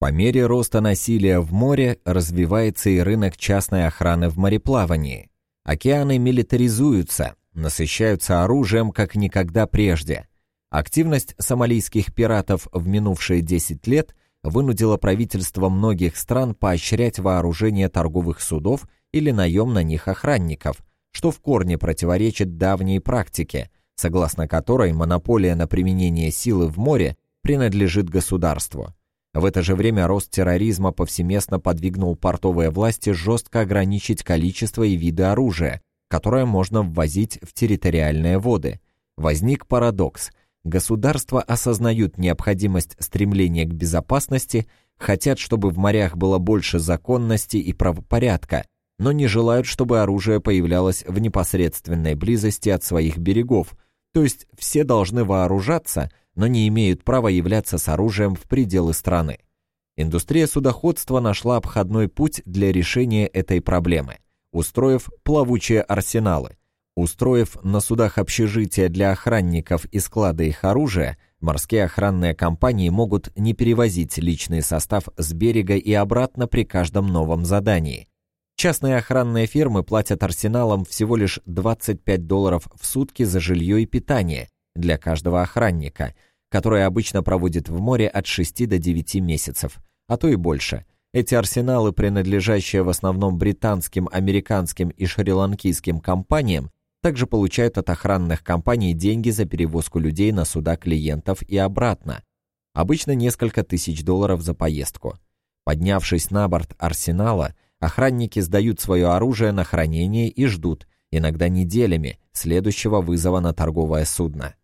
По мере роста насилия в море развивается и рынок частной охраны в мореплавании. Океаны милитаризуются, насыщаются оружием, как никогда прежде. Активность сомалийских пиратов в минувшие 10 лет вынудила правительство многих стран поощрять вооружение торговых судов или наем на них охранников, что в корне противоречит давней практике, согласно которой монополия на применение силы в море принадлежит государству. В это же время рост терроризма повсеместно подвигнул портовые власти жестко ограничить количество и виды оружия, которое можно ввозить в территориальные воды. Возник парадокс. Государства осознают необходимость стремления к безопасности, хотят, чтобы в морях было больше законности и правопорядка, но не желают, чтобы оружие появлялось в непосредственной близости от своих берегов, то есть все должны вооружаться – но не имеют права являться с оружием в пределы страны. Индустрия судоходства нашла обходной путь для решения этой проблемы, устроив плавучие арсеналы. Устроив на судах общежития для охранников и склады их оружия, морские охранные компании могут не перевозить личный состав с берега и обратно при каждом новом задании. Частные охранные фирмы платят арсеналам всего лишь 25 долларов в сутки за жилье и питание для каждого охранника – которое обычно проводит в море от 6 до 9 месяцев, а то и больше. Эти арсеналы, принадлежащие в основном британским, американским и шри-ланкийским компаниям, также получают от охранных компаний деньги за перевозку людей на суда клиентов и обратно. Обычно несколько тысяч долларов за поездку. Поднявшись на борт арсенала, охранники сдают свое оружие на хранение и ждут, иногда неделями, следующего вызова на торговое судно.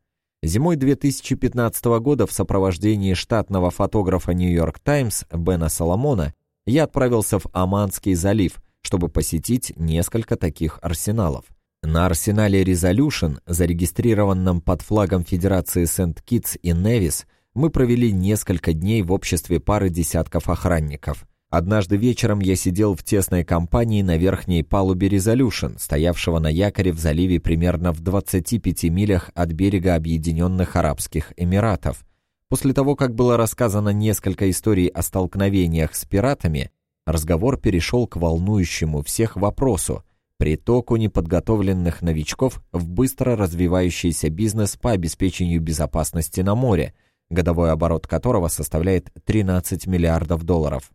Зимой 2015 года в сопровождении штатного фотографа «Нью-Йорк Таймс» Бена Соломона я отправился в Оманский залив, чтобы посетить несколько таких арсеналов. На арсенале Resolution, зарегистрированном под флагом Федерации Сент-Китс и Невис, мы провели несколько дней в обществе пары десятков охранников – Однажды вечером я сидел в тесной компании на верхней палубе Resolution, стоявшего на якоре в заливе примерно в 25 милях от берега Объединенных Арабских Эмиратов. После того, как было рассказано несколько историй о столкновениях с пиратами, разговор перешел к волнующему всех вопросу – притоку неподготовленных новичков в быстро развивающийся бизнес по обеспечению безопасности на море, годовой оборот которого составляет 13 миллиардов долларов.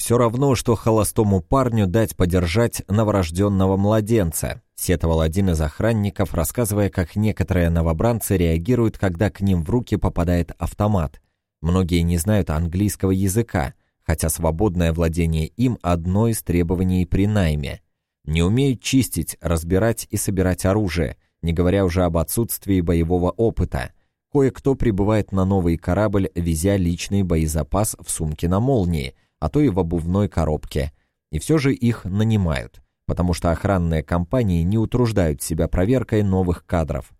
Все равно, что холостому парню дать подержать новорожденного младенца, сетовал один из охранников, рассказывая, как некоторые новобранцы реагируют, когда к ним в руки попадает автомат. Многие не знают английского языка, хотя свободное владение им – одно из требований при найме. Не умеют чистить, разбирать и собирать оружие, не говоря уже об отсутствии боевого опыта. Кое-кто прибывает на новый корабль, везя личный боезапас в сумке на молнии – а то и в обувной коробке. И все же их нанимают, потому что охранные компании не утруждают себя проверкой новых кадров.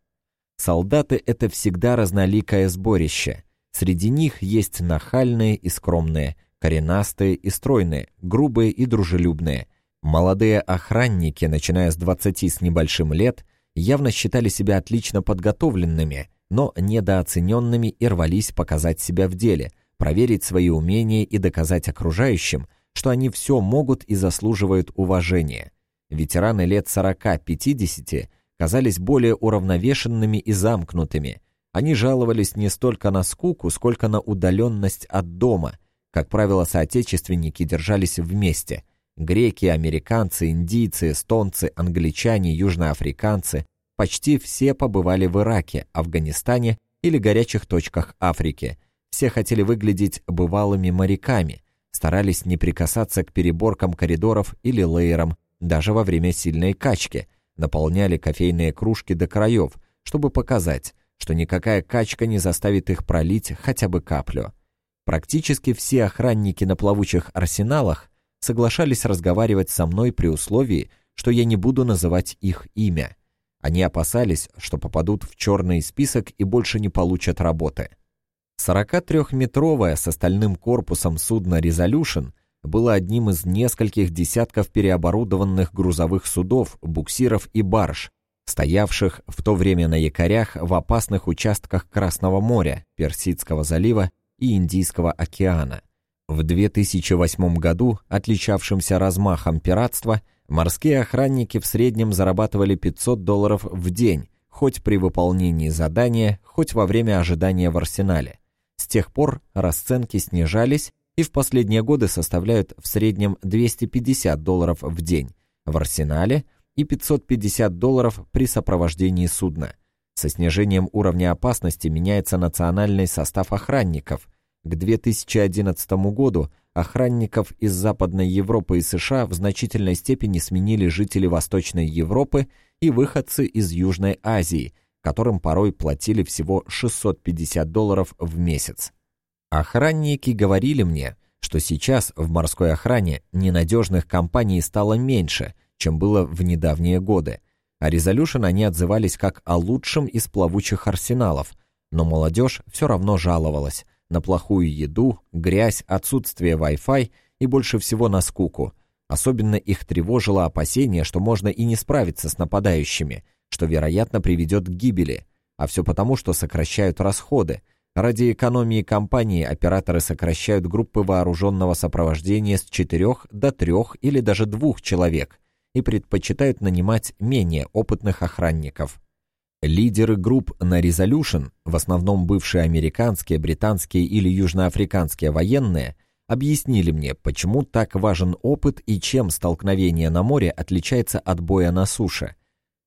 Солдаты — это всегда разноликое сборище. Среди них есть нахальные и скромные, коренастые и стройные, грубые и дружелюбные. Молодые охранники, начиная с 20 с небольшим лет, явно считали себя отлично подготовленными, но недооцененными и рвались показать себя в деле, проверить свои умения и доказать окружающим, что они все могут и заслуживают уважения. Ветераны лет 40-50 казались более уравновешенными и замкнутыми. Они жаловались не столько на скуку, сколько на удаленность от дома. Как правило, соотечественники держались вместе. Греки, американцы, индийцы, эстонцы, англичане, южноафриканцы – почти все побывали в Ираке, Афганистане или горячих точках Африки – все хотели выглядеть бывалыми моряками, старались не прикасаться к переборкам коридоров или лейерам, даже во время сильной качки, наполняли кофейные кружки до краев, чтобы показать, что никакая качка не заставит их пролить хотя бы каплю. Практически все охранники на плавучих арсеналах соглашались разговаривать со мной при условии, что я не буду называть их имя. Они опасались, что попадут в черный список и больше не получат работы. 43-метровое с остальным корпусом судно «Резолюшн» было одним из нескольких десятков переоборудованных грузовых судов, буксиров и барж, стоявших в то время на якорях в опасных участках Красного моря, Персидского залива и Индийского океана. В 2008 году, отличавшимся размахом пиратства, морские охранники в среднем зарабатывали 500 долларов в день, хоть при выполнении задания, хоть во время ожидания в арсенале. С тех пор расценки снижались и в последние годы составляют в среднем 250 долларов в день в арсенале и 550 долларов при сопровождении судна. Со снижением уровня опасности меняется национальный состав охранников. К 2011 году охранников из Западной Европы и США в значительной степени сменили жители Восточной Европы и выходцы из Южной Азии, которым порой платили всего 650 долларов в месяц. Охранники говорили мне, что сейчас в морской охране ненадежных компаний стало меньше, чем было в недавние годы. О Resolution они отзывались как о лучшем из плавучих арсеналов, но молодежь все равно жаловалась на плохую еду, грязь, отсутствие Wi-Fi и больше всего на скуку. Особенно их тревожило опасение, что можно и не справиться с нападающими, что, вероятно, приведет к гибели. А все потому, что сокращают расходы. Ради экономии компании операторы сокращают группы вооруженного сопровождения с четырех до трех или даже двух человек и предпочитают нанимать менее опытных охранников. Лидеры групп на Resolution, в основном бывшие американские, британские или южноафриканские военные, объяснили мне, почему так важен опыт и чем столкновение на море отличается от боя на суше.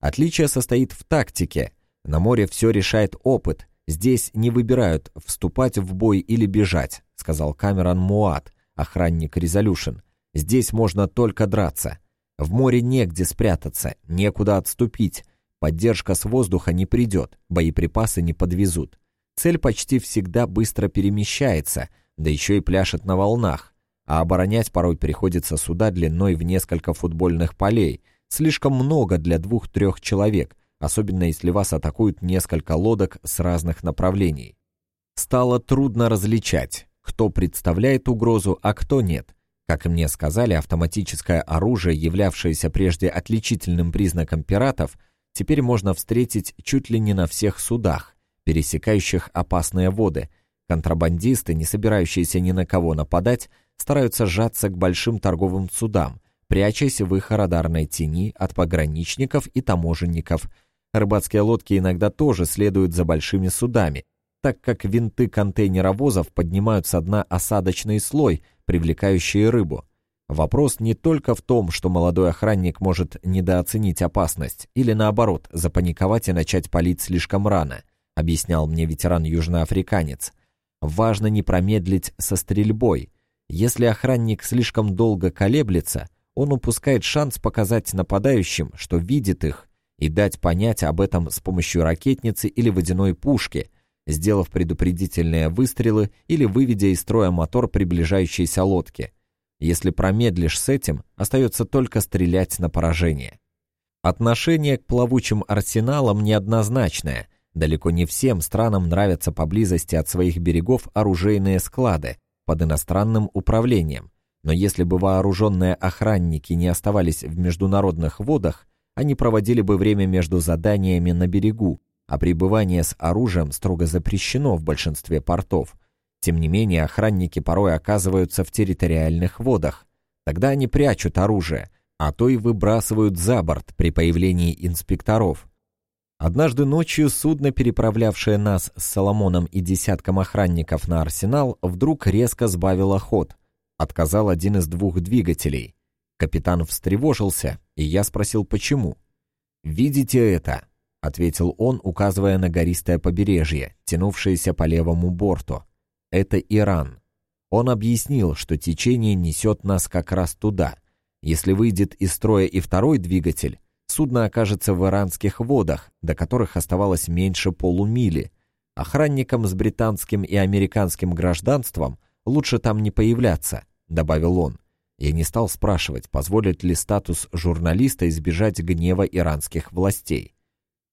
Отличие состоит в тактике. На море все решает опыт. Здесь не выбирают, вступать в бой или бежать, сказал Камерон Муат, охранник Resolution. Здесь можно только драться. В море негде спрятаться, некуда отступить. Поддержка с воздуха не придет, боеприпасы не подвезут. Цель почти всегда быстро перемещается, да еще и пляшет на волнах. А оборонять порой приходится суда длиной в несколько футбольных полей. Слишком много для двух-трех человек, особенно если вас атакуют несколько лодок с разных направлений. Стало трудно различать, кто представляет угрозу, а кто нет. Как мне сказали, автоматическое оружие, являвшееся прежде отличительным признаком пиратов – теперь можно встретить чуть ли не на всех судах, пересекающих опасные воды. Контрабандисты, не собирающиеся ни на кого нападать, стараются сжаться к большим торговым судам, прячась в их радарной тени от пограничников и таможенников. Рыбацкие лодки иногда тоже следуют за большими судами, так как винты контейнеровозов поднимают со дна осадочный слой, привлекающий рыбу. Вопрос не только в том, что молодой охранник может недооценить опасность или наоборот запаниковать и начать палить слишком рано, объяснял мне ветеран-южноафриканец. Важно не промедлить со стрельбой. Если охранник слишком долго колеблется, он упускает шанс показать нападающим, что видит их, и дать понять об этом с помощью ракетницы или водяной пушки, сделав предупредительные выстрелы или выведя из строя мотор приближающейся лодки – если промедлишь с этим, остается только стрелять на поражение. Отношение к плавучим арсеналам неоднозначное. Далеко не всем странам нравятся поблизости от своих берегов оружейные склады под иностранным управлением. Но если бы вооруженные охранники не оставались в международных водах, они проводили бы время между заданиями на берегу, а пребывание с оружием строго запрещено в большинстве портов – тем не менее, охранники порой оказываются в территориальных водах. Тогда они прячут оружие, а то и выбрасывают за борт при появлении инспекторов. Однажды ночью судно, переправлявшее нас с Соломоном и десятком охранников на арсенал, вдруг резко сбавило ход. Отказал один из двух двигателей. Капитан встревожился, и я спросил, почему. «Видите это?» — ответил он, указывая на гористое побережье, тянувшееся по левому борту это Иран. Он объяснил, что течение несет нас как раз туда. Если выйдет из строя и второй двигатель, судно окажется в иранских водах, до которых оставалось меньше полумили. Охранникам с британским и американским гражданством лучше там не появляться, добавил он. Я не стал спрашивать, позволит ли статус журналиста избежать гнева иранских властей.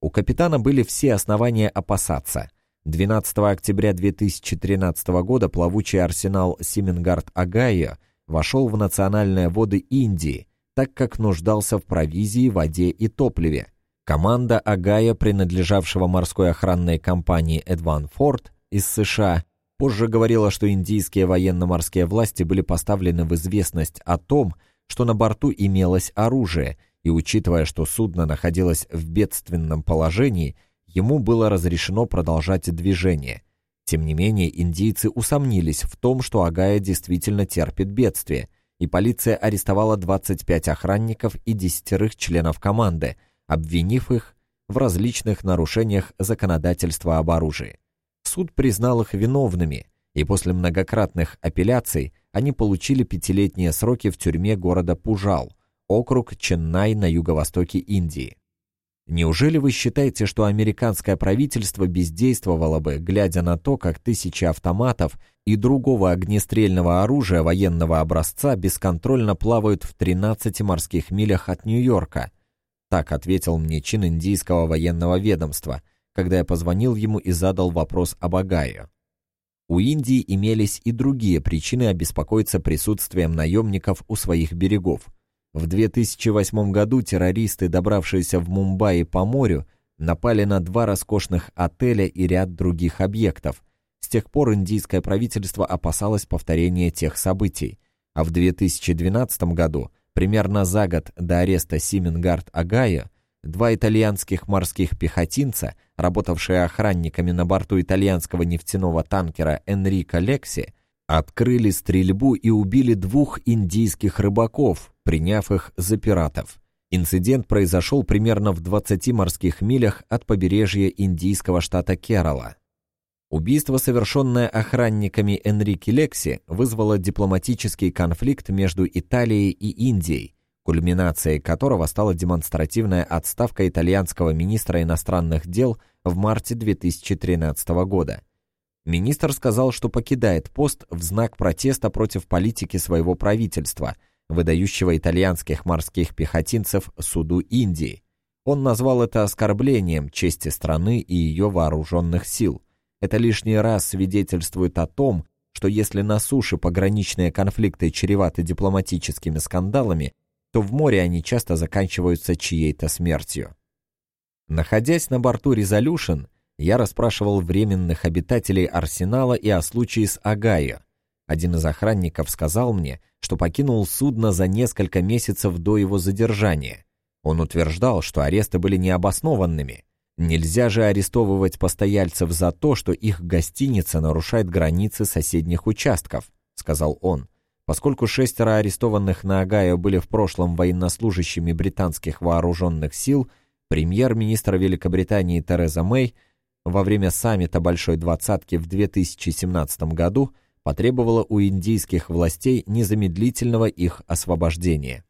У капитана были все основания опасаться – 12 октября 2013 года плавучий арсенал Seaman Guard Ohio вошел в национальные воды Индии, так как нуждался в провизии, воде и топливе. Команда Агая, принадлежавшего морской охранной компании AdvanFort из США, Позже говорила, что индийские военно-морские власти были поставлены в известность о том, что на борту имелось оружие, и учитывая, что судно находилось в бедственном положении, ему было разрешено продолжать движение. Тем не менее, индийцы усомнились в том, что Агая действительно терпит бедствие, и полиция арестовала 25 охранников и десятерых членов команды, обвинив их в различных нарушениях законодательства об оружии. Суд признал их виновными, и после многократных апелляций они получили пятилетние сроки в тюрьме города Пужал, округ Ченнай на юго-востоке Индии. Неужели вы считаете, что американское правительство бездействовало бы, глядя на то, как тысячи автоматов и другого огнестрельного оружия военного образца бесконтрольно плавают в 13 морских милях от Нью-Йорка? Так ответил мне чин индийского военного ведомства, когда я позвонил ему и задал вопрос об Агае. У Индии имелись и другие причины обеспокоиться присутствием наемников у своих берегов. В 2008 году террористы, добравшиеся в Мумбаи по морю, напали на два роскошных отеля и ряд других объектов. С тех пор индийское правительство опасалось повторения тех событий. А в 2012 году, примерно за год до ареста Сименгард Агая, Два итальянских морских пехотинца, работавшие охранниками на борту итальянского нефтяного танкера Энрико Лекси, открыли стрельбу и убили двух индийских рыбаков, приняв их за пиратов. Инцидент произошел примерно в 20 морских милях от побережья индийского штата Керала. Убийство, совершенное охранниками Энрике Лекси, вызвало дипломатический конфликт между Италией и Индией, кульминацией которого стала демонстративная отставка итальянского министра иностранных дел в марте 2013 года. Министр сказал, что покидает пост в знак протеста против политики своего правительства, выдающего итальянских морских пехотинцев суду Индии. Он назвал это оскорблением чести страны и ее вооруженных сил. Это лишний раз свидетельствует о том, что если на суше пограничные конфликты чреваты дипломатическими скандалами, то в море они часто заканчиваются чьей-то смертью. Находясь на борту Resolution, я расспрашивал временных обитателей Арсенала и о случае с Агайо. Один из охранников сказал мне, что покинул судно за несколько месяцев до его задержания. Он утверждал, что аресты были необоснованными. Нельзя же арестовывать постояльцев за то, что их гостиница нарушает границы соседних участков, сказал он. Поскольку шестеро арестованных на Огайо были в прошлом военнослужащими британских вооруженных сил, премьер-министр Великобритании Тереза Мэй во время саммита Большой Двадцатки в 2017 году потребовала у индийских властей незамедлительного их освобождения.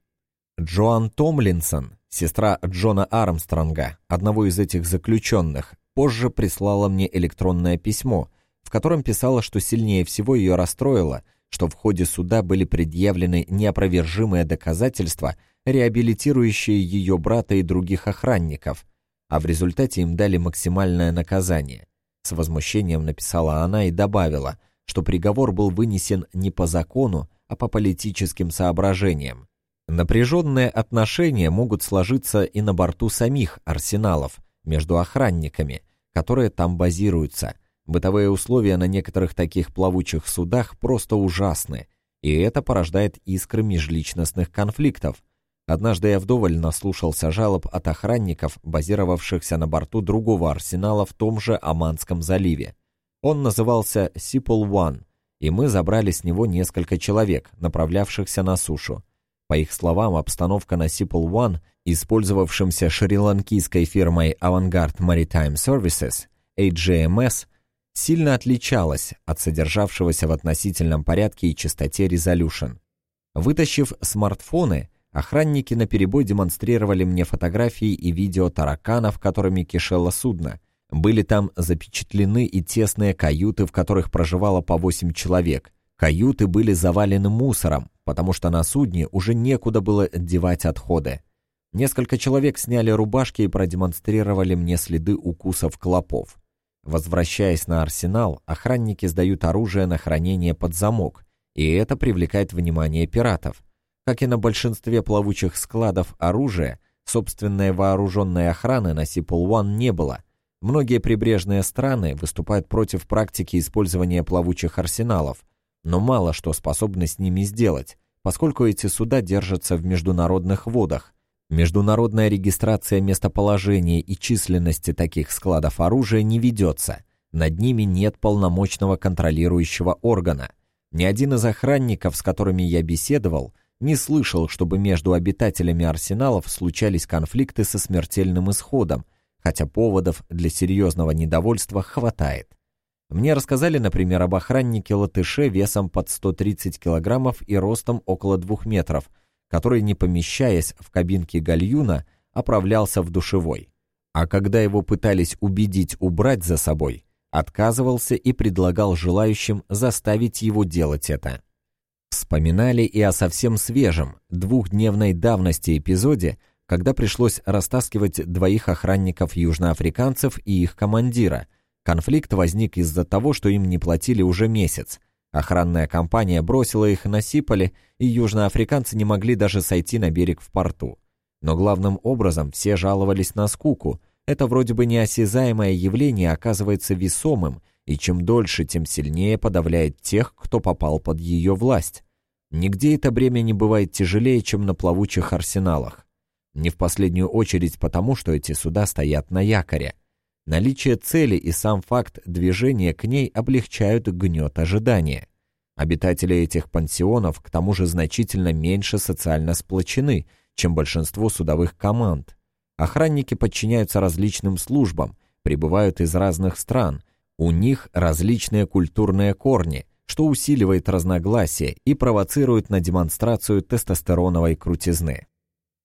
Джоан Томлинсон, сестра Джона Армстронга, одного из этих заключенных, позже прислала мне электронное письмо, в котором писала, что сильнее всего ее расстроило – что в ходе суда были предъявлены неопровержимые доказательства, реабилитирующие ее брата и других охранников, а в результате им дали максимальное наказание. С возмущением написала она и добавила, что приговор был вынесен не по закону, а по политическим соображениям. Напряженные отношения могут сложиться и на борту самих арсеналов, между охранниками, которые там базируются, Бытовые условия на некоторых таких плавучих судах просто ужасны, и это порождает искры межличностных конфликтов. Однажды я вдоволь наслушался жалоб от охранников, базировавшихся на борту другого арсенала в том же Оманском заливе. Он назывался Сипол One, и мы забрали с него несколько человек, направлявшихся на сушу. По их словам, обстановка на Сипол One, использовавшимся шри-ланкийской фирмой Avantgarde Maritime Services, AJMS, сильно отличалась от содержавшегося в относительном порядке и чистоте Resolution. Вытащив смартфоны, охранники наперебой демонстрировали мне фотографии и видео тараканов, которыми кишело судно. Были там запечатлены и тесные каюты, в которых проживало по 8 человек. Каюты были завалены мусором, потому что на судне уже некуда было девать отходы. Несколько человек сняли рубашки и продемонстрировали мне следы укусов клопов. Возвращаясь на арсенал, охранники сдают оружие на хранение под замок, и это привлекает внимание пиратов. Как и на большинстве плавучих складов оружия, собственной вооруженной охраны на Сипл-1 не было. Многие прибрежные страны выступают против практики использования плавучих арсеналов, но мало что способны с ними сделать, поскольку эти суда держатся в международных водах. Международная регистрация местоположения и численности таких складов оружия не ведется. Над ними нет полномочного контролирующего органа. Ни один из охранников, с которыми я беседовал, не слышал, чтобы между обитателями арсеналов случались конфликты со смертельным исходом, хотя поводов для серьезного недовольства хватает. Мне рассказали, например, об охраннике-латыше весом под 130 килограммов и ростом около двух метров, который, не помещаясь в кабинке гальюна, оправлялся в душевой. А когда его пытались убедить убрать за собой, отказывался и предлагал желающим заставить его делать это. Вспоминали и о совсем свежем, двухдневной давности эпизоде, когда пришлось растаскивать двоих охранников южноафриканцев и их командира. Конфликт возник из-за того, что им не платили уже месяц. Охранная компания бросила их на Сиполе, и южноафриканцы не могли даже сойти на берег в порту. Но главным образом все жаловались на скуку. Это вроде бы неосязаемое явление оказывается весомым и чем дольше, тем сильнее подавляет тех, кто попал под ее власть. Нигде это бремя не бывает тяжелее, чем на плавучих арсеналах. Не в последнюю очередь потому, что эти суда стоят на якоре. Наличие цели и сам факт движения к ней облегчают гнет ожидания. Обитатели этих пансионов к тому же значительно меньше социально сплочены, чем большинство судовых команд. Охранники подчиняются различным службам, прибывают из разных стран, у них различные культурные корни, что усиливает разногласия и провоцирует на демонстрацию тестостероновой крутизны.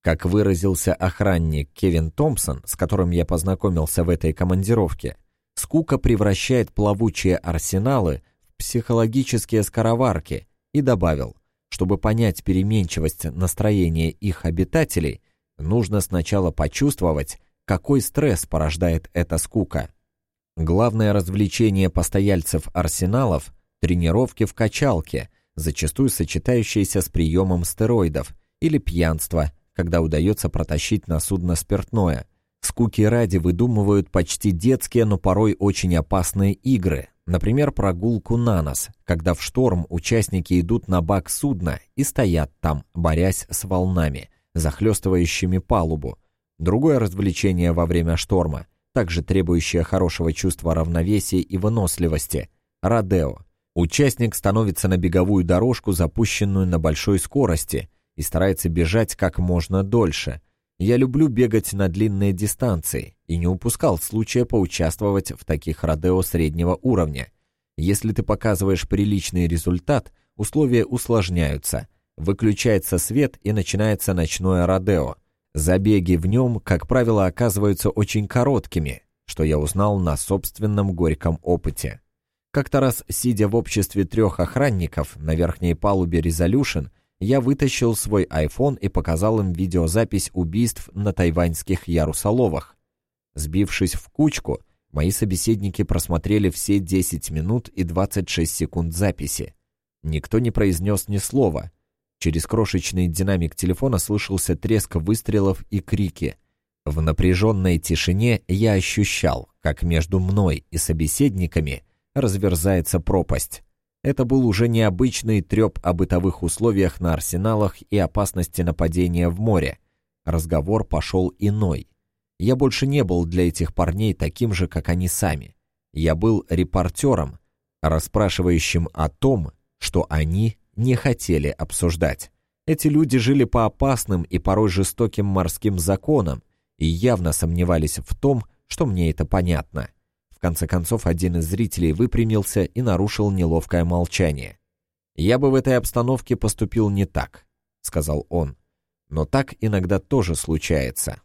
Как выразился охранник Кевин Томпсон, с которым я познакомился в этой командировке, скука превращает плавучие арсеналы в психологические скороварки и добавил, чтобы понять переменчивость настроения их обитателей, нужно сначала почувствовать, какой стресс порождает эта скука. Главное развлечение постояльцев арсеналов – тренировки в качалке, зачастую сочетающиеся с приемом стероидов, или пьянство, когда удается протащить на судно спиртное. Скуки ради выдумывают почти детские, но порой очень опасные игры, например, прогулку на нос, когда в шторм участники идут на бак судна и стоят там, борясь с волнами, захлестывающими палубу. Другое развлечение во время шторма – также требующее хорошего чувства равновесия и выносливости – Родео. Участник становится на беговую дорожку, запущенную на большой скорости, и старается бежать как можно дольше. Я люблю бегать на длинные дистанции и не упускал случая поучаствовать в таких Родео среднего уровня. Если ты показываешь приличный результат, условия усложняются, выключается свет и начинается ночное Родео – Забеги в нем, как правило, оказываются очень короткими, что я узнал на собственном горьком опыте. Как-то раз, сидя в обществе трех охранников на верхней палубе Resolution, я вытащил свой iPhone и показал им видеозапись убийств на тайваньских ярусоловах. Сбившись в кучку, мои собеседники просмотрели все 10 минут и 26 секунд записи. Никто не произнес ни слова, Через крошечный динамик телефона слышался треск выстрелов и крики. В напряженной тишине я ощущал, как между мной и собеседниками разверзается пропасть. Это был уже необычный треп о бытовых условиях на арсеналах и опасности нападения в море. Разговор пошел иной. Я больше не был для этих парней таким же, как они сами. Я был репортером, расспрашивающим о том, что они не хотели обсуждать. Эти люди жили по опасным и порой жестоким морским законам и явно сомневались в том, что мне это понятно. В конце концов, один из зрителей выпрямился и нарушил неловкое молчание. «Я бы в этой обстановке поступил не так», — сказал он. «Но так иногда тоже случается».